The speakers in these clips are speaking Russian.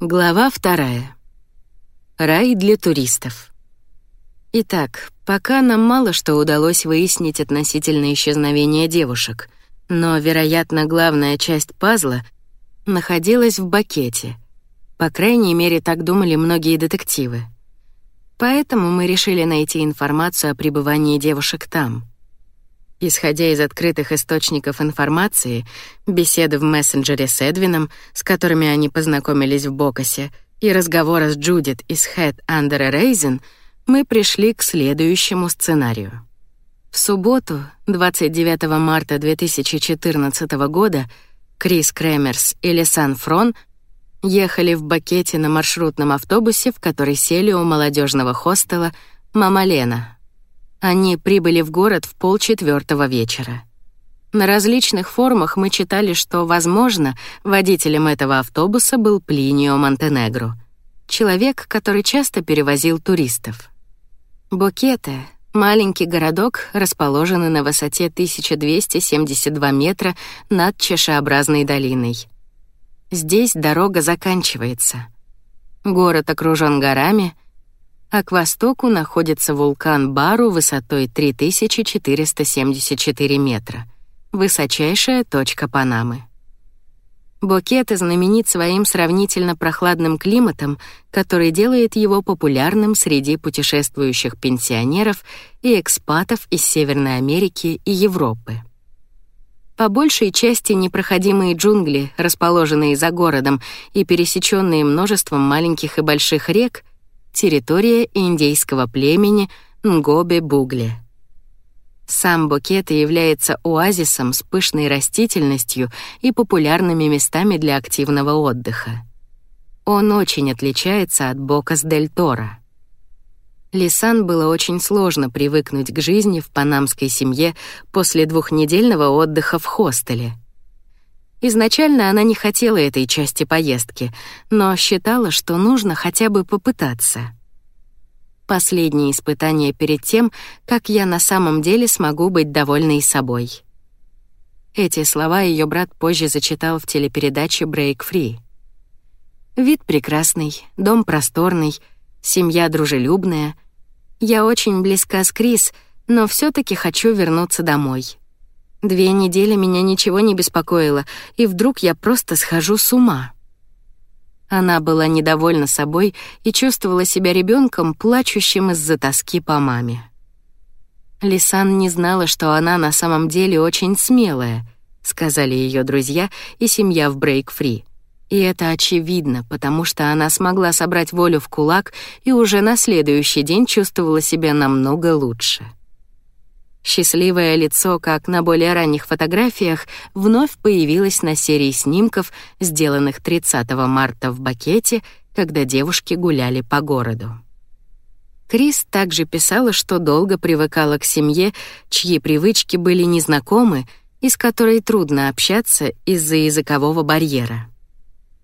Глава вторая. Рай для туристов. Итак, пока нам мало что удалось выяснить относительно исчезновения девушек, но, вероятно, главная часть пазла находилась в бакете. По крайней мере, так думали многие детективы. Поэтому мы решили найти информацию о пребывании девушек там — Исходя из открытых источников информации, беседы в мессенджере с Эдвином, с которыми они познакомились в Бокасе, и разговора с Джудит из Head Under a Raisin, мы пришли к следующему сценарию. В субботу, 29 марта 2014 года, Крис Кремерс и Лисан Фрон ехали в Бакете на маршрутном автобусе, в который сели у молодежного хостела «Мама Лена», они прибыли в город в полчетвертого вечера. На различных форумах мы читали, что, возможно, водителем этого автобуса был Плинио Монтенегро, человек, который часто перевозил туристов. Бокете — маленький городок, расположенный на высоте 1272 метра над чашеобразной долиной. Здесь дорога заканчивается. Город окружен горами — а к востоку находится вулкан Бару высотой 3474 метра, высочайшая точка Панамы. Букет знаменит своим сравнительно прохладным климатом, который делает его популярным среди путешествующих пенсионеров и экспатов из Северной Америки и Европы. По большей части непроходимые джунгли, расположенные за городом и пересеченные множеством маленьких и больших рек — территория индейского племени Нгобе-Бугле. Сам Букет является оазисом с пышной растительностью и популярными местами для активного отдыха. Он очень отличается от Бокас-дель-Торо. Лисан было очень сложно привыкнуть к жизни в панамской семье после двухнедельного отдыха в хостеле — Изначально она не хотела этой части поездки, но считала, что нужно хотя бы попытаться. Последнее испытание перед тем, как я на самом деле смогу быть довольной собой. Эти слова ее брат позже зачитал в телепередаче Break Free. Вид прекрасный, дом просторный, семья дружелюбная. Я очень близка с Крис, но все таки хочу вернуться домой. Две недели меня ничего не беспокоило, и вдруг я просто схожу с ума. Она была недовольна собой и чувствовала себя ребенком, плачущим из-за тоски по маме. Лисан не знала, что она на самом деле очень смелая, сказали ее друзья и семья в Брейк-фри. И это очевидно, потому что она смогла собрать волю в кулак и уже на следующий день чувствовала себя намного лучше. Счастливое лицо, как на более ранних фотографиях, вновь появилось на серии снимков, сделанных 30 марта в Бакете, когда девушки гуляли по городу. Крис также писала, что долго привыкала к семье, чьи привычки были незнакомы и с которой трудно общаться из-за языкового барьера.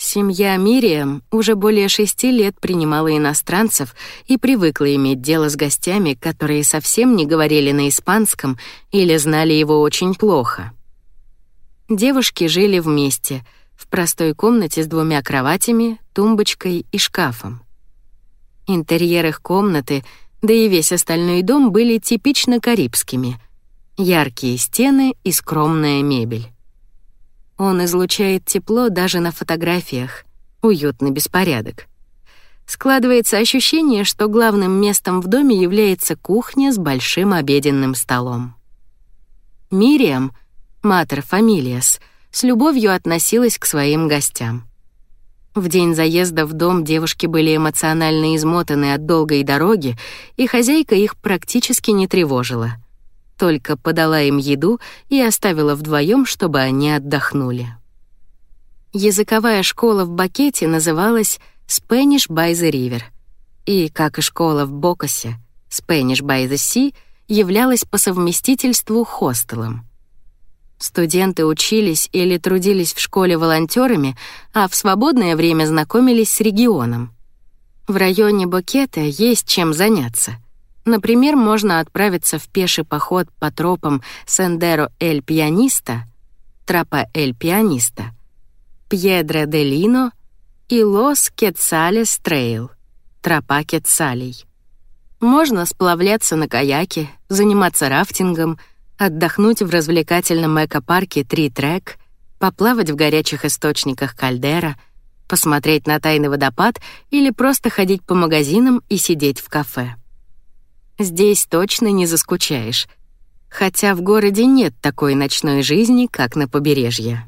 Семья Мириам уже более шести лет принимала иностранцев и привыкла иметь дело с гостями, которые совсем не говорили на испанском или знали его очень плохо. Девушки жили вместе, в простой комнате с двумя кроватями, тумбочкой и шкафом. Интерьер их комнаты, да и весь остальной дом были типично карибскими. Яркие стены и скромная мебель. Он излучает тепло даже на фотографиях. Уютный беспорядок. Складывается ощущение, что главным местом в доме является кухня с большим обеденным столом. Мириам, матер фамилиас, с любовью относилась к своим гостям. В день заезда в дом девушки были эмоционально измотаны от долгой дороги, и хозяйка их практически не тревожила — только подала им еду и оставила вдвоем, чтобы они отдохнули. Языковая школа в Бакете называлась Spanish by the River, и, как и школа в Бокасе, Spanish by the Sea, являлась по совместительству хостелом. Студенты учились или трудились в школе волонтерами, а в свободное время знакомились с регионом. В районе Бокете есть чем заняться — Например, можно отправиться в пеший поход по тропам Sendero El Pianista, Тропа El Pianista, Piedra de Lino, и Los Quetzales Trail — тропа Кетсалей. Можно сплавляться на каяке, заниматься рафтингом, отдохнуть в развлекательном экопарке «Три трек», поплавать в горячих источниках Кальдера, посмотреть на тайный водопад или просто ходить по магазинам и сидеть в кафе. Здесь точно не заскучаешь, хотя в городе нет такой ночной жизни, как на побережье.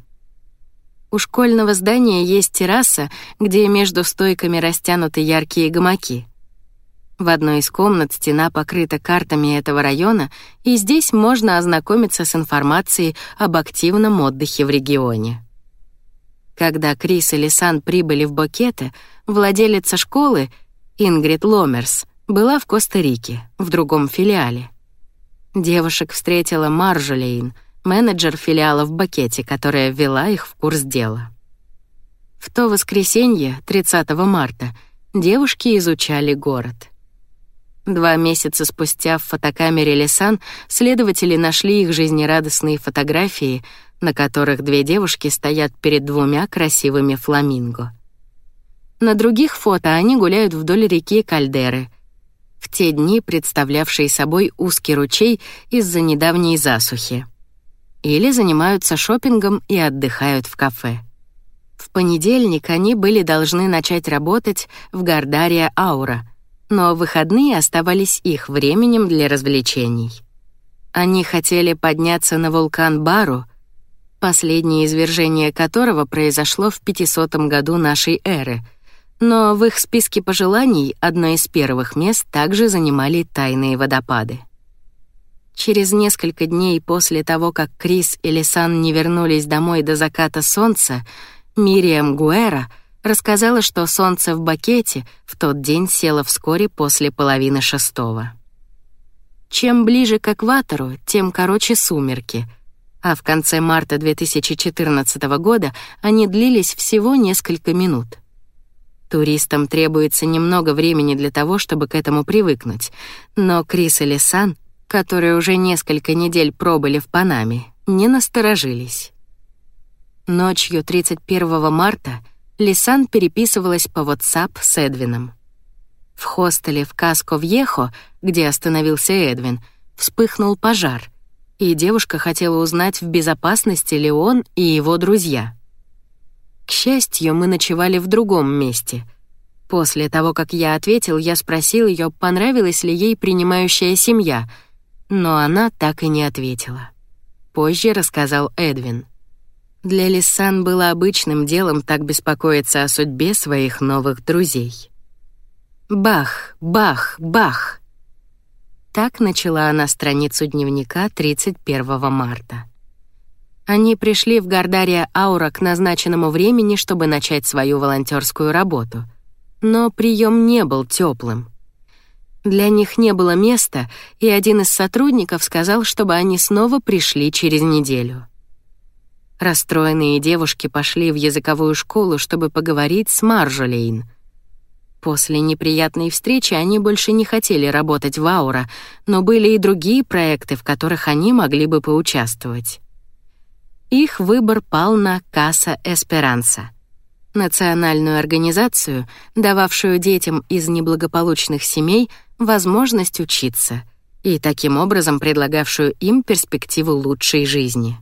У школьного здания есть терраса, где между стойками растянуты яркие гамаки. В одной из комнат стена покрыта картами этого района, и здесь можно ознакомиться с информацией об активном отдыхе в регионе. Когда Крис и Лисан прибыли в Бокете, владелица школы, Ингрид Ломерс, была в Коста-Рике, в другом филиале. Девушек встретила Маржулейн, менеджер филиала в Бокете, которая ввела их в курс дела. В то воскресенье, 30 марта, девушки изучали город. Два месяца спустя в фотокамере Лисан следователи нашли их жизнерадостные фотографии, на которых две девушки стоят перед двумя красивыми фламинго. На других фото они гуляют вдоль реки Кальдеры, в те дни представлявшие собой узкий ручей из-за недавней засухи. Или занимаются шопингом и отдыхают в кафе. В понедельник они были должны начать работать в Гардария Аура — но выходные оставались их временем для развлечений. Они хотели подняться на вулкан Бару, последнее извержение которого произошло в 500 году нашей эры, но в их списке пожеланий одно из первых мест также занимали тайные водопады. Через несколько дней после того, как Крис и Лисан не вернулись домой до заката солнца, Мириам Гуэра — рассказала, что солнце в Бакете в тот день село вскоре после половины шестого. Чем ближе к экватору, тем короче сумерки, а в конце марта 2014 года они длились всего несколько минут. Туристам требуется немного времени для того, чтобы к этому привыкнуть, но Крис и Лисан, которые уже несколько недель пробыли в Панаме, не насторожились. Ночью 31 марта Лисан переписывалась по WhatsApp с Эдвином. В хостеле в Каско-Вьехо, где остановился Эдвин, вспыхнул пожар, и девушка хотела узнать, в безопасности ли он и его друзья. К счастью, мы ночевали в другом месте. После того, как я ответил, я спросил ее, понравилась ли ей принимающая семья, но она так и не ответила. Позже рассказал Эдвин. Для Лисан было обычным делом так беспокоиться о судьбе своих новых друзей. Бах, бах, бах. Так начала она страницу дневника 31 марта. Они пришли в Гардария Аура к назначенному времени, чтобы начать свою волонтерскую работу. Но прием не был теплым. Для них не было места, и один из сотрудников сказал, чтобы они снова пришли через неделю. Расстроенные девушки пошли в языковую школу, чтобы поговорить с Маржолейн. После неприятной встречи они больше не хотели работать в Аура, но были и другие проекты, в которых они могли бы поучаствовать. Их выбор пал на Касса Эсперанса — национальную организацию, дававшую детям из неблагополучных семей возможность учиться и таким образом предлагавшую им перспективу лучшей жизни.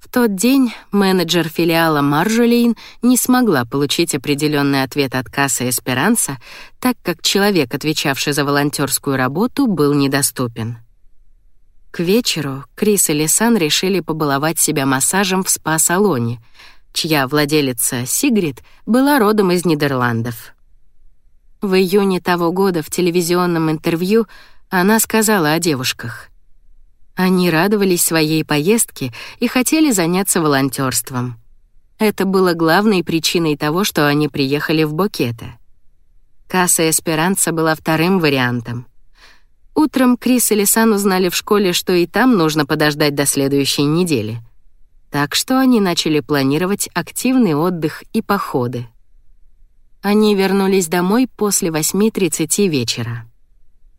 В тот день менеджер филиала Маржолейн не смогла получить определенный ответ от кассы Эсперанса, так как человек, отвечавший за волонтерскую работу, был недоступен. К вечеру Крис и Лисан решили побаловать себя массажем в спа-салоне, чья владелица Сигрид была родом из Нидерландов. В июне того года в телевизионном интервью она сказала о девушках — они радовались своей поездке и хотели заняться волонтерством. Это было главной причиной того, что они приехали в Бокете. Касса Эсперанца была вторым вариантом. Утром Крис и Лисан узнали в школе, что и там нужно подождать до следующей недели. Так что они начали планировать активный отдых и походы. Они вернулись домой после 8.30 вечера.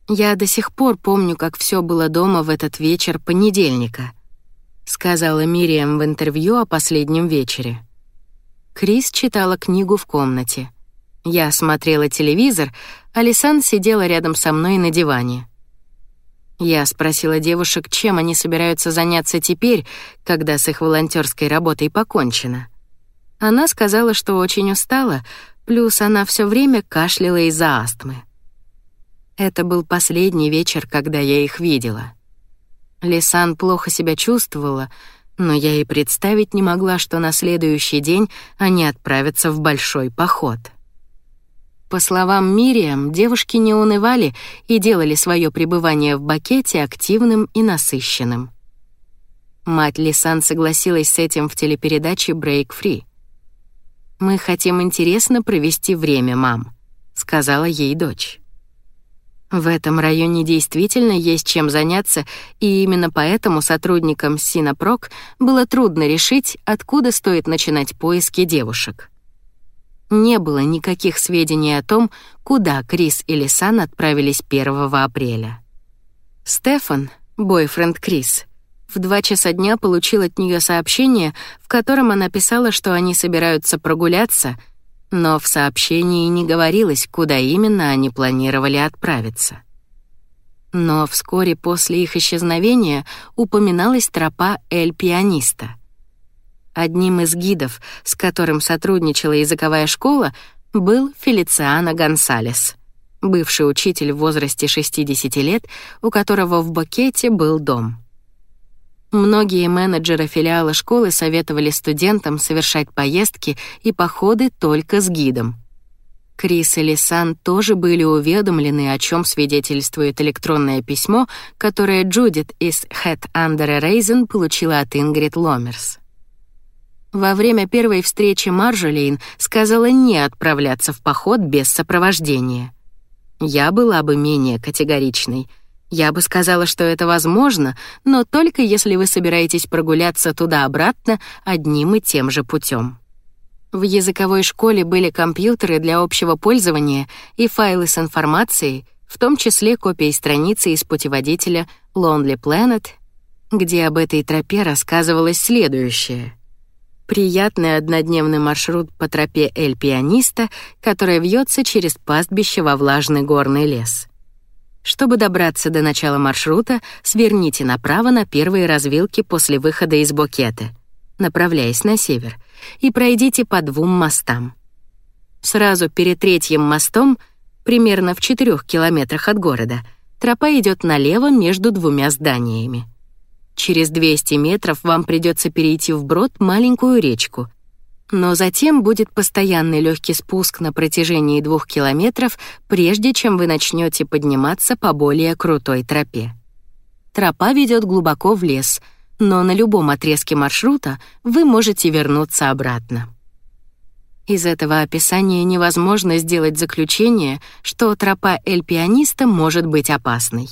Я до сих пор помню, как все было дома в этот вечер понедельника, сказала Мириам в интервью о последнем вечере. Крис читала книгу в комнате. Я смотрела телевизор, а Лисан сидела рядом со мной на диване. Я спросила девушек, чем они собираются заняться теперь, когда с их волонтерской работой покончено. Она сказала, что очень устала, плюс она все время кашляла из-за астмы. Это был последний вечер, когда я их видела. Лисан плохо себя чувствовала, но я и представить не могла, что на следующий день они отправятся в большой поход. По словам Мириам, девушки не унывали и делали свое пребывание в бакете активным и насыщенным. Мать Лисан согласилась с этим в телепередаче «Break Free». «Мы хотим интересно провести время, мам», — сказала ей дочь. В этом районе действительно есть чем заняться, и именно поэтому сотрудникам Синопрок было трудно решить, откуда стоит начинать поиски девушек. Не было никаких сведений о том, куда Крис и Лисан отправились 1 апреля. Стефан, бойфренд Крис, в два часа дня получил от нее сообщение, в котором она писала, что они собираются прогуляться — но в сообщении не говорилось, куда именно они планировали отправиться. Но вскоре после их исчезновения упоминалась тропа Эль-Пианиста. Одним из гидов, с которым сотрудничала языковая школа, был Фелициано Гонсалес, бывший учитель в возрасте 60 лет, у которого в Бокете был дом. Многие менеджеры филиала школы советовали студентам совершать поездки и походы только с гидом. Крис и Лисан тоже были уведомлены, о чем свидетельствует электронное письмо, которое Джудит из Head Under a Raisin получила от Ингрид Ломерс. Во время первой встречи Маржолейн сказала не отправляться в поход без сопровождения. Я была бы менее категоричной — я бы сказала, что это возможно, но только если вы собираетесь прогуляться туда-обратно одним и тем же путем. В языковой школе были компьютеры для общего пользования и файлы с информацией, в том числе копии страницы из путеводителя Lonely Planet, где об этой тропе рассказывалось следующее. Приятный однодневный маршрут по тропе Эль-Пианиста, которая вьется через пастбище во влажный горный лес — чтобы добраться до начала маршрута, сверните направо на первые развилки после выхода из Букета, направляясь на север, и пройдите по двум мостам. Сразу перед третьим мостом, примерно в четырех километрах от города, тропа идет налево между двумя зданиями. Через 200 метров вам придется перейти вброд маленькую речку, но затем будет постоянный легкий спуск на протяжении двух километров, прежде чем вы начнете подниматься по более крутой тропе. Тропа ведет глубоко в лес, но на любом отрезке маршрута вы можете вернуться обратно. Из этого описания невозможно сделать заключение, что тропа Эль-Пианиста может быть опасной.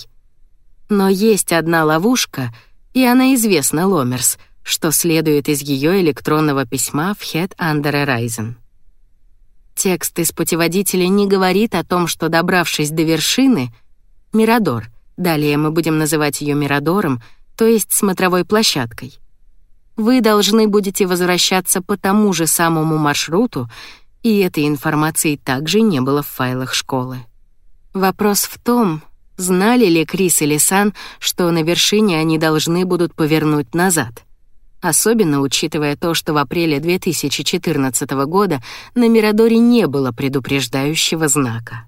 Но есть одна ловушка, и она известна Ломерс — что следует из ее электронного письма в Head Under Horizon. Текст из путеводителя не говорит о том, что, добравшись до вершины, Мирадор, далее мы будем называть ее Мирадором, то есть смотровой площадкой, вы должны будете возвращаться по тому же самому маршруту, и этой информации также не было в файлах школы. Вопрос в том, знали ли Крис и Лисан, что на вершине они должны будут повернуть назад — особенно учитывая то, что в апреле 2014 года на Мирадоре не было предупреждающего знака.